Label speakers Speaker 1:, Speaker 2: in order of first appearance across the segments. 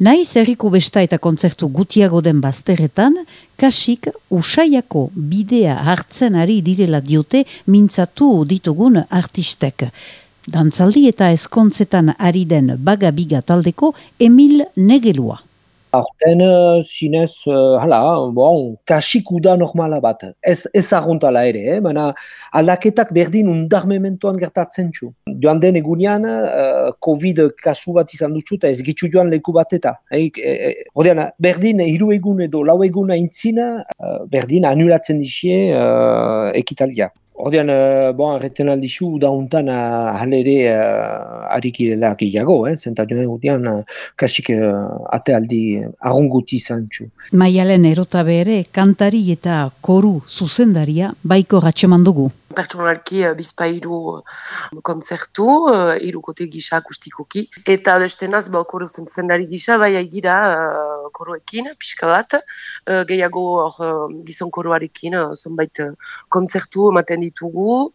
Speaker 1: Naiz herriko besta eta kontzertu gutiago den bazterretan, kasik usaiako bidea hartzen ari direla diote mintzatu ditugun artistek. Dantzaldi eta eskontzetan ari den bagabiga taldeko Emil Negelua.
Speaker 2: Aurten zinez, uh, hala, bon, kasik uda normala bat. Ez, ez arruntala ere, eh? baina aldaketak berdin undarmementoan gertatzen txu. Joan den egunean, uh, Covid kasu bat izan dutxu eta ez gitzu joan leku bat eta. Eh, eh, berdin hiru egun edo lau egun aintzina, berdin anulatzen dizie uh, ekitaldia. Ordean, uh, bon, arreten aldizu, dauntan uh, halere uh, arikirela gehiago, eh? zenta joan uh, kasik uh, ate aldi arrunguti izan txu.
Speaker 1: Maialen erota bere, kantari eta koru zuzendaria baiko ratxeman dugu.
Speaker 3: Pertsonalki uh, bizpairu uh, konzertu, uh, irukote gisa akustikoki. Eta bestenaz, ba, koru zendari gisa, bai aigira uh, koroekin, pixka bat. Uh, gehiago uh, gizon koroarekin, uh, zonbait uh, konzertu ematen ditugu.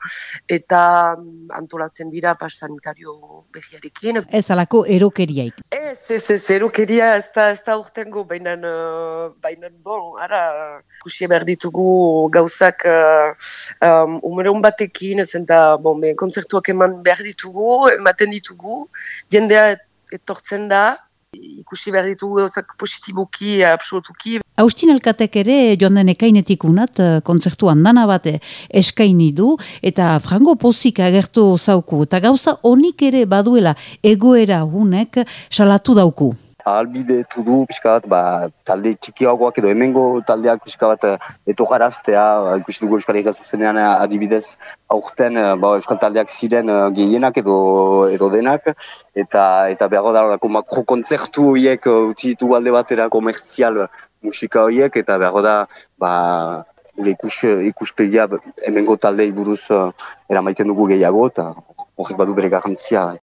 Speaker 3: Eta um, antolatzen dira pas sanitario behiarekin.
Speaker 1: Ez alako erokeriaik.
Speaker 3: Ez, ez, ez, erokeria ez da, ez da urtengo, baina, uh, baina, bon, ara, kusie behar ditugu gauzak uh, um, numero batekin, zen da, bon, me, konzertuak eman behar ditugu, ematen ditugu, jendea etortzen da, ikusi behar ditugu gauzak positiboki, absolutuki.
Speaker 1: Austin Elkatek ere joan den ekainetik unat, eh, konzertu handana bat eskaini du, eta frango pozik agertu zauku, eta gauza honik ere baduela egoera hunek salatu dauku
Speaker 4: ahalbidetu du pixka bat, ba, talde txikiagoak edo hemengo taldeak pixka bat eh, eto jaraztea, ba, ikusi dugu Euskal Herria zuzenean eh, adibidez aurten eh, ba, Euskal taldeak ziren gehienak edo, edo denak, eta eta behago da makro kontzertu horiek utzi ditu alde batera komertzial musika horiek, eta behago da ba, ikus, ikuspegia hemengo taldei buruz eramaiten dugu gehiago, eta horrek badu bere garantzia.